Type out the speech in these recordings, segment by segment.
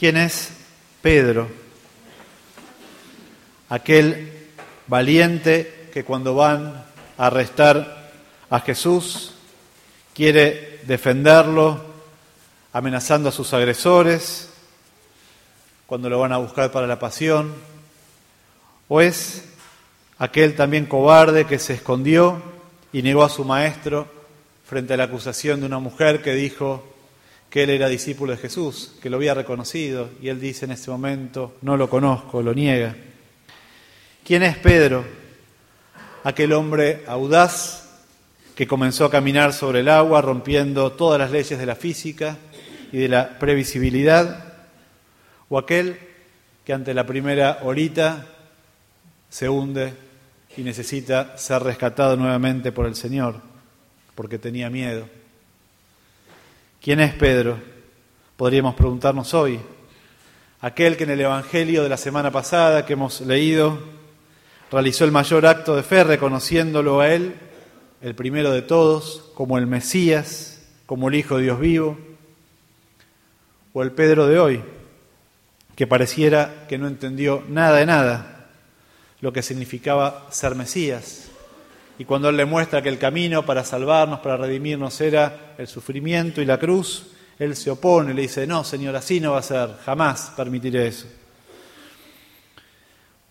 ¿Quién es Pedro? Aquel valiente que cuando van a arrestar a Jesús quiere defenderlo amenazando a sus agresores, cuando lo van a buscar para la pasión, o es aquel también cobarde que se escondió y negó a su maestro frente a la acusación de una mujer que dijo, que él era discípulo de Jesús, que lo había reconocido, y él dice en este momento, no lo conozco, lo niega. ¿Quién es Pedro? Aquel hombre audaz que comenzó a caminar sobre el agua, rompiendo todas las leyes de la física y de la previsibilidad, o aquel que ante la primera horita se hunde y necesita ser rescatado nuevamente por el Señor, porque tenía miedo. ¿Quién es Pedro? Podríamos preguntarnos hoy. Aquel que en el Evangelio de la semana pasada que hemos leído realizó el mayor acto de fe reconociéndolo a él, el primero de todos, como el Mesías, como el Hijo de Dios vivo, o el Pedro de hoy, que pareciera que no entendió nada de nada lo que significaba ser Mesías, y cuando Él le muestra que el camino para salvarnos, para redimirnos era el sufrimiento y la cruz, Él se opone, le dice, no, Señor, así no va a ser, jamás permitiré eso.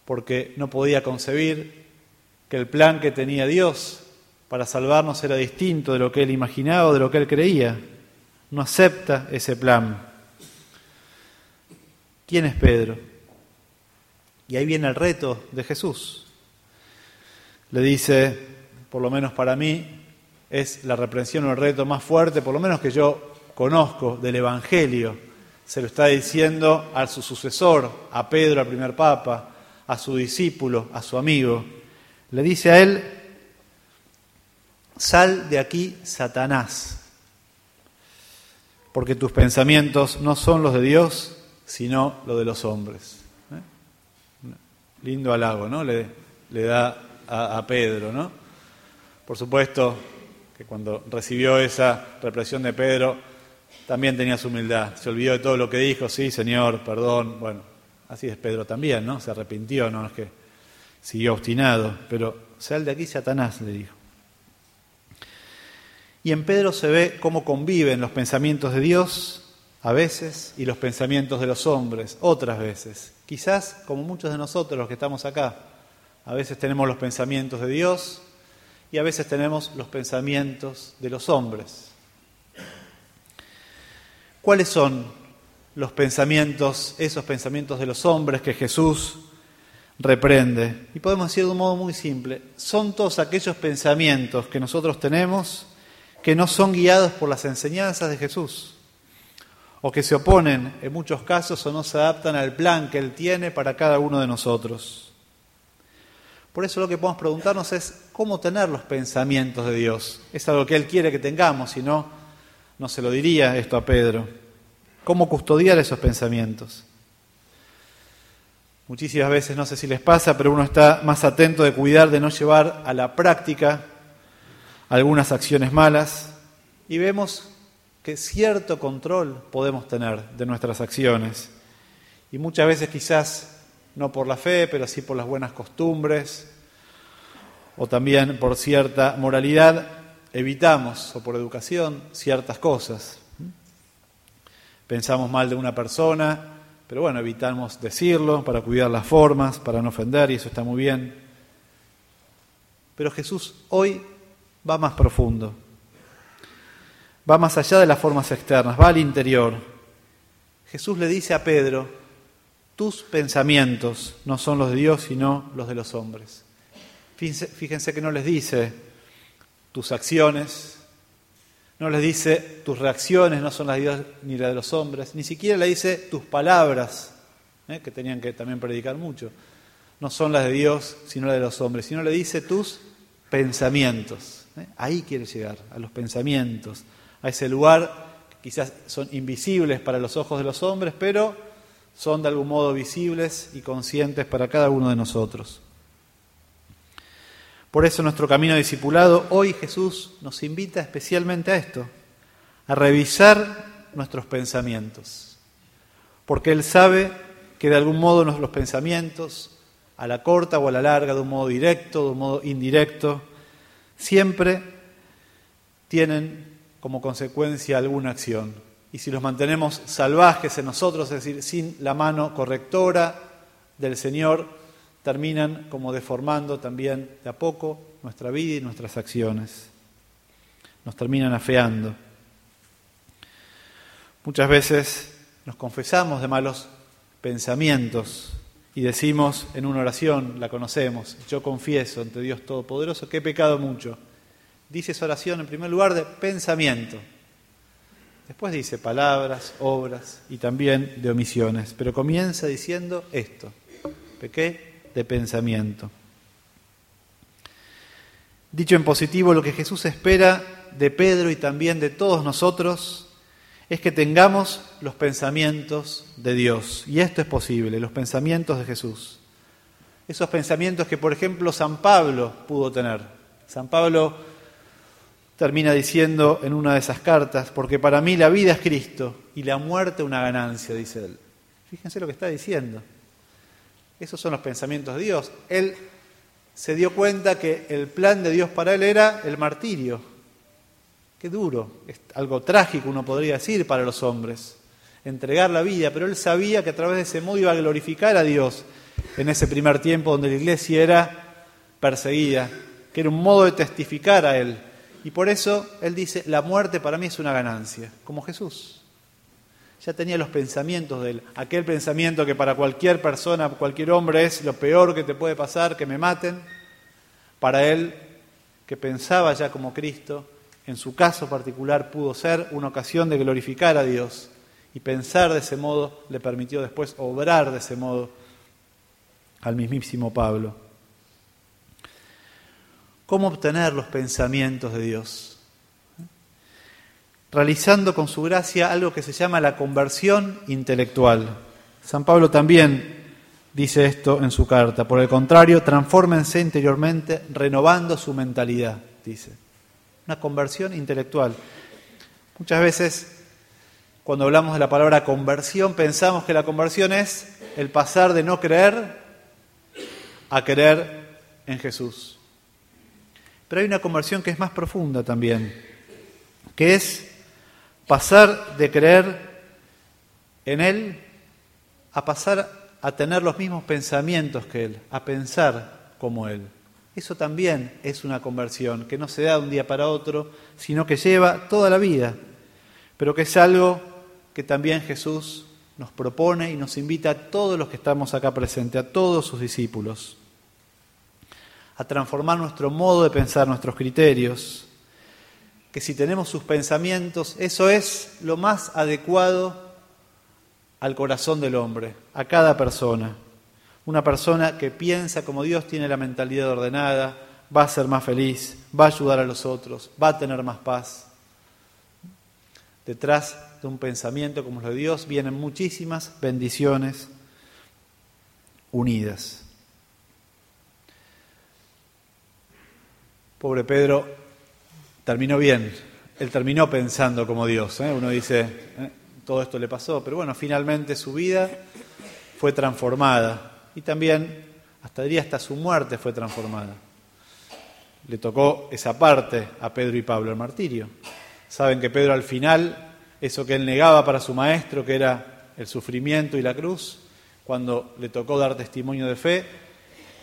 Porque no podía concebir que el plan que tenía Dios para salvarnos era distinto de lo que Él imaginaba o de lo que Él creía. No acepta ese plan. ¿Quién es Pedro? Y ahí viene el reto de Jesús. Le dice, por lo menos para mí, es la reprensión o el reto más fuerte, por lo menos que yo conozco del Evangelio. Se lo está diciendo a su sucesor, a Pedro, al primer papa, a su discípulo, a su amigo. Le dice a él, sal de aquí, Satanás, porque tus pensamientos no son los de Dios, sino los de los hombres. ¿Eh? Lindo halago, ¿no? Le, da a Pedro, ¿no? Por supuesto que cuando recibió esa represión de Pedro, también tenía su humildad. Se olvidó de todo lo que dijo, sí, Señor, perdón. Bueno, así es Pedro también, ¿no? Se arrepintió, no es que siguió obstinado, pero sal de aquí, Satanás, le dijo. Y en Pedro se ve cómo conviven los pensamientos de Dios a veces y los pensamientos de los hombres otras veces. Quizás como muchos de nosotros los que estamos acá, a veces tenemos los pensamientos de Dios y a veces tenemos los pensamientos de los hombres. ¿Cuáles son los pensamientos, esos pensamientos de los hombres que Jesús reprende? Y podemos decir de un modo muy simple, son todos aquellos pensamientos que nosotros tenemos que no son guiados por las enseñanzas de Jesús o que se oponen en muchos casos o no se adaptan al plan que Él tiene para cada uno de nosotros. Por eso lo que podemos preguntarnos es cómo tener los pensamientos de Dios. Es algo que Él quiere que tengamos, si no, no se lo diría esto a Pedro. ¿Cómo custodiar esos pensamientos? Muchísimas veces, no sé si les pasa, pero uno está más atento de cuidar de no llevar a la práctica algunas acciones malas y vemos que cierto control podemos tener de nuestras acciones. Y muchas veces quizás no por la fe, pero sí por las buenas costumbres, o también por cierta moralidad, evitamos, o por educación, ciertas cosas. Pensamos mal de una persona, pero bueno, evitamos decirlo para cuidar las formas, para no ofender, y eso está muy bien. Pero Jesús hoy va más profundo, va más allá de las formas externas, va al interior. Jesús le dice a Pedro, tus pensamientos no son los de Dios, sino los de los hombres. Fíjense, que no les dice tus acciones, no les dice tus reacciones no son las de Dios ni las de los hombres, ni siquiera le dice tus palabras, ¿eh? que tenían que también predicar mucho, no son las de Dios, sino las de los hombres, sino le dice tus pensamientos. ¿eh? Ahí quiere llegar, a los pensamientos, a ese lugar que quizás son invisibles para los ojos de los hombres, pero son de algún modo visibles y conscientes para cada uno de nosotros. Por eso nuestro camino discipulado, hoy Jesús nos invita especialmente a esto, a revisar nuestros pensamientos, porque Él sabe que de algún modo los pensamientos, a la corta o a la larga, de un modo directo, de un modo indirecto, siempre tienen como consecuencia alguna acción, y si los mantenemos salvajes en nosotros, es decir, sin la mano correctora del Señor, terminan como deformando también de a poco nuestra vida y nuestras acciones. Nos terminan afeando. Muchas veces nos confesamos de malos pensamientos y decimos en una oración, la conocemos, yo confieso ante Dios Todopoderoso que he pecado mucho. Dice esa oración en primer lugar de pensamiento, Después dice palabras, obras y también de omisiones, pero comienza diciendo esto, pequé de pensamiento. Dicho en positivo, lo que Jesús espera de Pedro y también de todos nosotros es que tengamos los pensamientos de Dios. Y esto es posible, los pensamientos de Jesús. Esos pensamientos que, por ejemplo, San Pablo pudo tener. San Pablo termina diciendo en una de esas cartas, porque para mí la vida es Cristo y la muerte una ganancia, dice él. Fíjense lo que está diciendo. Esos son los pensamientos de Dios. Él se dio cuenta que el plan de Dios para él era el martirio. Qué duro, es algo trágico uno podría decir para los hombres, entregar la vida, pero él sabía que a través de ese modo iba a glorificar a Dios en ese primer tiempo donde la iglesia era perseguida, que era un modo de testificar a él y por eso él dice, la muerte para mí es una ganancia, como Jesús. Ya tenía los pensamientos de él, aquel pensamiento que para cualquier persona, cualquier hombre es lo peor que te puede pasar, que me maten. Para él, que pensaba ya como Cristo, en su caso particular pudo ser una ocasión de glorificar a Dios. Y pensar de ese modo le permitió después obrar de ese modo al mismísimo Pablo cómo obtener los pensamientos de Dios. Realizando con su gracia algo que se llama la conversión intelectual. San Pablo también dice esto en su carta. Por el contrario, transfórmense interiormente renovando su mentalidad, dice. Una conversión intelectual. Muchas veces, cuando hablamos de la palabra conversión, pensamos que la conversión es el pasar de no creer a creer en Jesús. Pero hay una conversión que es más profunda también, que es pasar de creer en Él a pasar a tener los mismos pensamientos que Él, a pensar como Él. Eso también es una conversión que no se da de un día para otro, sino que lleva toda la vida, pero que es algo que también Jesús nos propone y nos invita a todos los que estamos acá presentes, a todos sus discípulos a transformar nuestro modo de pensar, nuestros criterios, que si tenemos sus pensamientos, eso es lo más adecuado al corazón del hombre, a cada persona. Una persona que piensa como Dios tiene la mentalidad ordenada, va a ser más feliz, va a ayudar a los otros, va a tener más paz. Detrás de un pensamiento como el de Dios vienen muchísimas bendiciones unidas. Pobre Pedro, terminó bien. Él terminó pensando como Dios. ¿eh? Uno dice, ¿eh? todo esto le pasó, pero bueno, finalmente su vida fue transformada y también, hasta diría, hasta su muerte fue transformada. Le tocó esa parte a Pedro y Pablo, el martirio. Saben que Pedro al final, eso que él negaba para su maestro, que era el sufrimiento y la cruz, cuando le tocó dar testimonio de fe,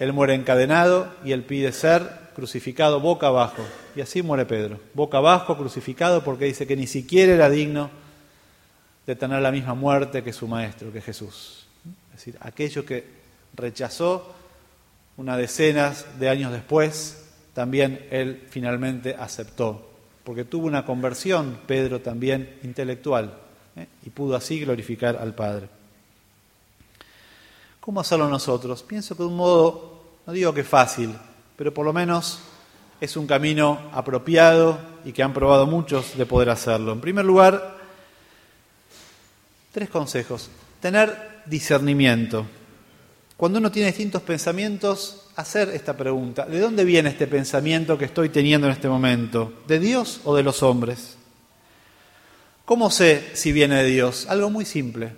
él muere encadenado y él pide ser crucificado boca abajo. Y así muere Pedro, boca abajo, crucificado, porque dice que ni siquiera era digno de tener la misma muerte que su maestro, que Jesús. Es decir, aquello que rechazó unas decenas de años después, también él finalmente aceptó, porque tuvo una conversión, Pedro también, intelectual, ¿eh? y pudo así glorificar al Padre. ¿Cómo hacerlo nosotros? Pienso que de un modo, no digo que fácil, pero por lo menos es un camino apropiado y que han probado muchos de poder hacerlo. En primer lugar, tres consejos. Tener discernimiento. Cuando uno tiene distintos pensamientos, hacer esta pregunta. ¿De dónde viene este pensamiento que estoy teniendo en este momento? ¿De Dios o de los hombres? ¿Cómo sé si viene de Dios? Algo muy simple.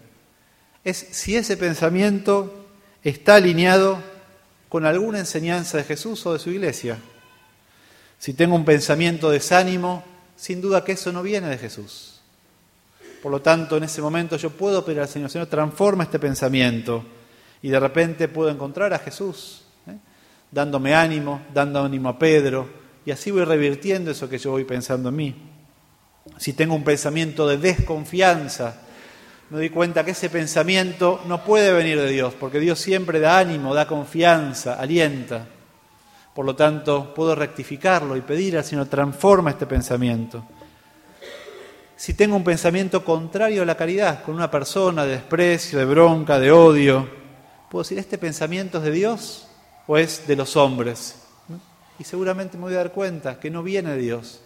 Es si ese pensamiento está alineado con alguna enseñanza de Jesús o de su iglesia. Si tengo un pensamiento de desánimo, sin duda que eso no viene de Jesús. Por lo tanto, en ese momento yo puedo pedir al Señor, Señor, transforma este pensamiento y de repente puedo encontrar a Jesús, ¿eh? dándome ánimo, dando ánimo a Pedro, y así voy revirtiendo eso que yo voy pensando en mí. Si tengo un pensamiento de desconfianza, me di cuenta que ese pensamiento no puede venir de Dios, porque Dios siempre da ánimo, da confianza, alienta. Por lo tanto, puedo rectificarlo y pedir al Señor, transforma este pensamiento. Si tengo un pensamiento contrario a la caridad, con una persona de desprecio, de bronca, de odio, puedo decir, ¿este pensamiento es de Dios o es de los hombres? Y seguramente me voy a dar cuenta que no viene de Dios,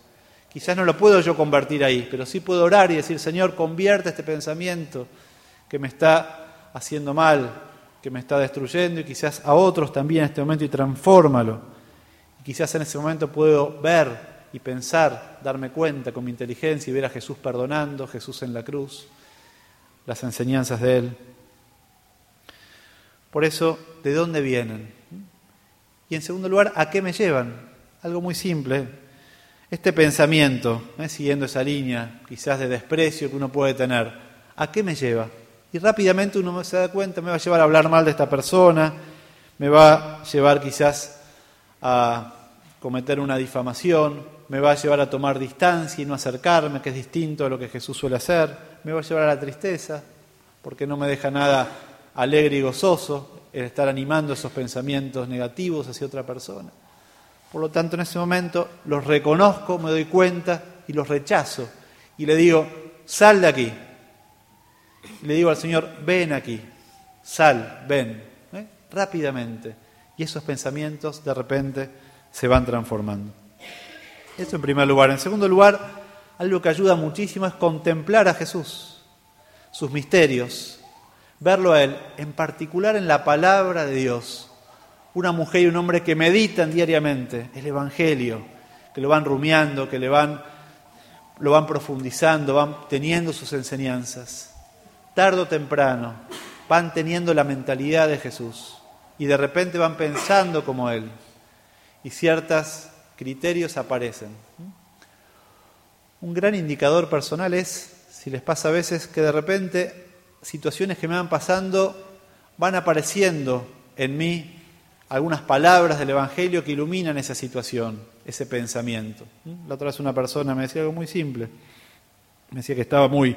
Quizás no lo puedo yo convertir ahí, pero sí puedo orar y decir, Señor, convierte este pensamiento que me está haciendo mal, que me está destruyendo y quizás a otros también en este momento y transfórmalo. Y quizás en ese momento puedo ver y pensar, darme cuenta con mi inteligencia y ver a Jesús perdonando, Jesús en la cruz, las enseñanzas de Él. Por eso, ¿de dónde vienen? Y en segundo lugar, ¿a qué me llevan? Algo muy simple este pensamiento, eh, siguiendo esa línea quizás de desprecio que uno puede tener, ¿a qué me lleva? Y rápidamente uno se da cuenta, me va a llevar a hablar mal de esta persona, me va a llevar quizás a cometer una difamación, me va a llevar a tomar distancia y no acercarme, que es distinto a lo que Jesús suele hacer, me va a llevar a la tristeza, porque no me deja nada alegre y gozoso el estar animando esos pensamientos negativos hacia otra persona. Por lo tanto, en ese momento los reconozco, me doy cuenta y los rechazo. Y le digo, sal de aquí. Le digo al Señor, ven aquí, sal, ven, ¿eh? rápidamente. Y esos pensamientos de repente se van transformando. Eso en primer lugar. En segundo lugar, algo que ayuda muchísimo es contemplar a Jesús, sus misterios, verlo a Él, en particular en la palabra de Dios una mujer y un hombre que meditan diariamente el Evangelio, que lo van rumiando, que lo van profundizando, van teniendo sus enseñanzas. Tardo o temprano van teniendo la mentalidad de Jesús y de repente van pensando como Él y ciertos criterios aparecen. Un gran indicador personal es, si les pasa a veces, que de repente situaciones que me van pasando van apareciendo en mí algunas palabras del Evangelio que iluminan esa situación, ese pensamiento. La otra vez una persona me decía algo muy simple. Me decía que estaba muy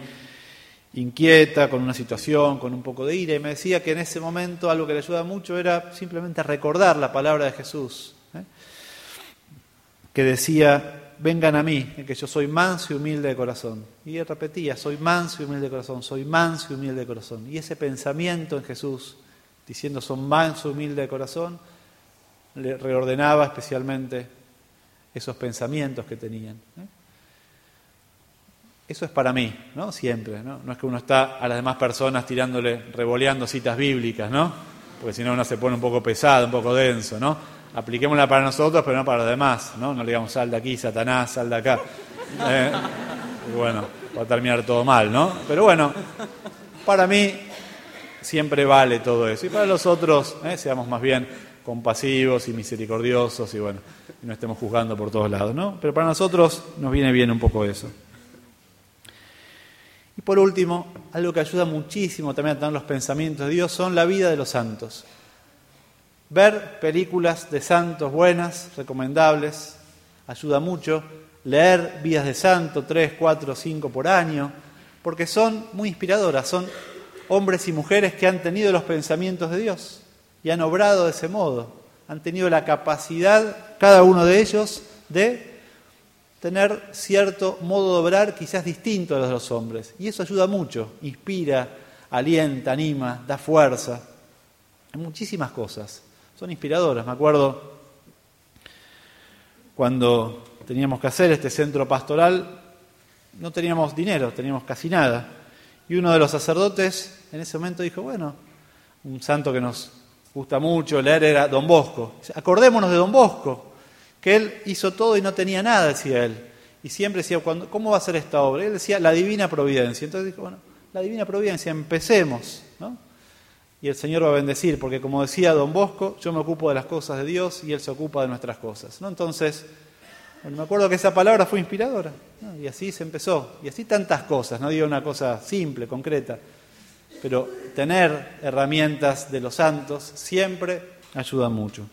inquieta con una situación, con un poco de ira, y me decía que en ese momento algo que le ayuda mucho era simplemente recordar la palabra de Jesús, ¿eh? que decía, vengan a mí, que yo soy manso y humilde de corazón. Y él repetía, soy manso y humilde de corazón, soy manso y humilde de corazón. Y ese pensamiento en Jesús diciendo son manso, humilde de corazón, le reordenaba especialmente esos pensamientos que tenían. Eso es para mí, ¿no? Siempre, ¿no? No es que uno está a las demás personas tirándole, revoleando citas bíblicas, ¿no? Porque si no uno se pone un poco pesado, un poco denso, ¿no? Apliquémosla para nosotros, pero no para los demás, ¿no? No le digamos, sal de aquí, Satanás, sal de acá. ¿eh? Y bueno, va a terminar todo mal, ¿no? Pero bueno, para mí siempre vale todo eso. Y para los otros, eh, seamos más bien compasivos y misericordiosos y bueno, no estemos juzgando por todos lados, ¿no? Pero para nosotros nos viene bien un poco eso. Y por último, algo que ayuda muchísimo también a tener los pensamientos de Dios son la vida de los santos. Ver películas de santos buenas, recomendables, ayuda mucho. Leer vidas de santo, 3, 4, 5 por año, porque son muy inspiradoras, son hombres y mujeres que han tenido los pensamientos de Dios y han obrado de ese modo. Han tenido la capacidad, cada uno de ellos, de tener cierto modo de obrar quizás distinto a los de los hombres. Y eso ayuda mucho, inspira, alienta, anima, da fuerza. Hay muchísimas cosas. Son inspiradoras. Me acuerdo cuando teníamos que hacer este centro pastoral, no teníamos dinero, teníamos casi nada. Y uno de los sacerdotes en ese momento dijo, bueno, un santo que nos gusta mucho leer era Don Bosco. Acordémonos de Don Bosco, que él hizo todo y no tenía nada, decía él. Y siempre decía, ¿cómo va a ser esta obra? Él decía, la divina providencia. Entonces dijo, bueno, la divina providencia, empecemos. ¿no? Y el Señor va a bendecir, porque como decía don Bosco, yo me ocupo de las cosas de Dios y Él se ocupa de nuestras cosas. ¿no? Entonces, me acuerdo que esa palabra fue inspiradora. Y así se empezó. Y así tantas cosas. No digo una cosa simple, concreta. Pero tener herramientas de los santos siempre ayuda mucho.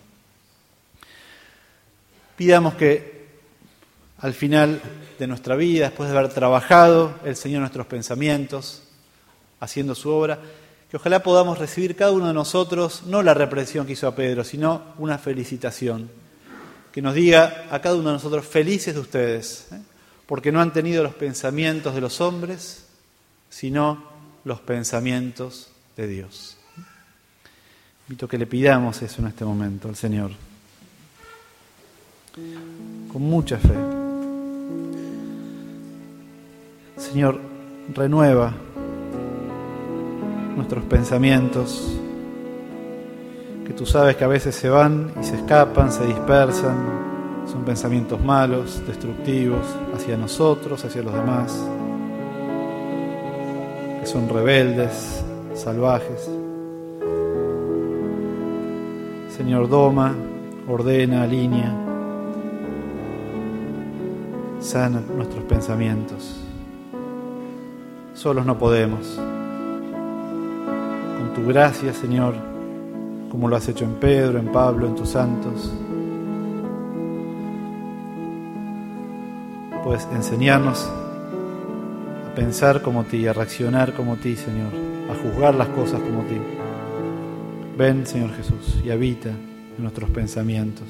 Pidamos que al final de nuestra vida, después de haber trabajado el Señor nuestros pensamientos, haciendo su obra, que ojalá podamos recibir cada uno de nosotros no la represión que hizo a Pedro, sino una felicitación que nos diga a cada uno de nosotros, felices de ustedes, ¿eh? porque no han tenido los pensamientos de los hombres, sino los pensamientos de Dios. Invito a que le pidamos eso en este momento al Señor, con mucha fe. Señor, renueva nuestros pensamientos que tú sabes que a veces se van y se escapan, se dispersan, son pensamientos malos, destructivos, hacia nosotros, hacia los demás, que son rebeldes, salvajes. Señor, doma, ordena, alinea, sana nuestros pensamientos. Solos no podemos. Con tu gracia, Señor, como lo has hecho en Pedro, en Pablo, en tus santos. Puedes enseñarnos a pensar como ti, a reaccionar como ti, Señor, a juzgar las cosas como ti. Ven, Señor Jesús, y habita en nuestros pensamientos.